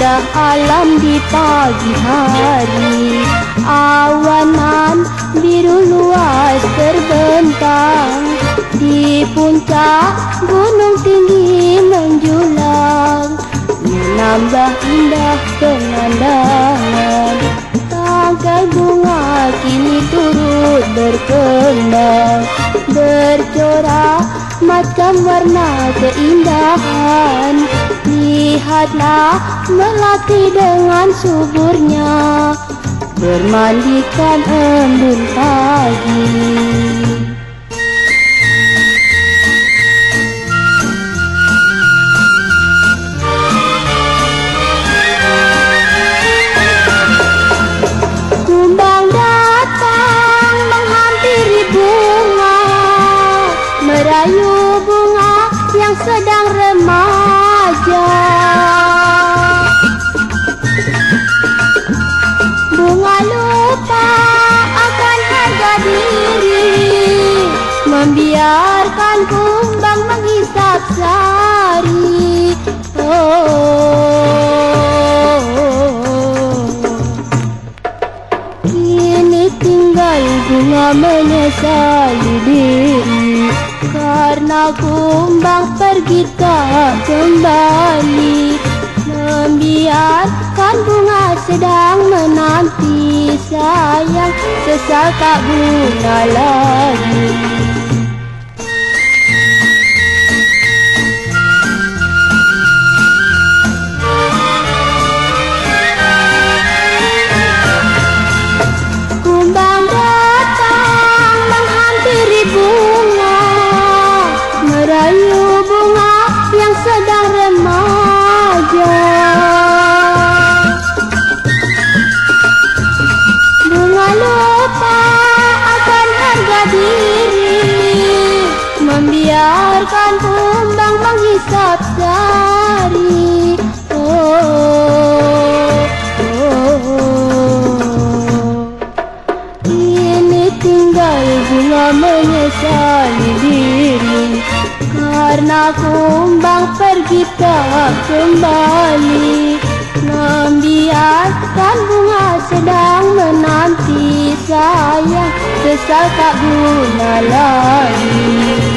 malam di pagi hari. Awanan biru luas terbentang. Di puncak gunung tinggi menjulang. Menambah indah penandangan Tangkai bunga kini turut berkembang. Bercorak macam warna keindahan. Lihatlah melati dengan suburnya. Bermandikan embun Merayu bunga yang sedang remaja. Bunga lupa akan harga diri. Membiarkan kumbang menghisap sari. Oh. Kini tinggal bunga menyesali diri Karena kumbang pergi tak kembali Membiarkan bunga sedang menanti Sayang sesal tak guna lagi membiarkan kumbang menghisap sari oh, oh, oh. Ini tinggal bunga menyesali diri. Karena kumbang pergi tak kembali. Membiarkan bunga sedang menanti sayang Sesal tak guna lagi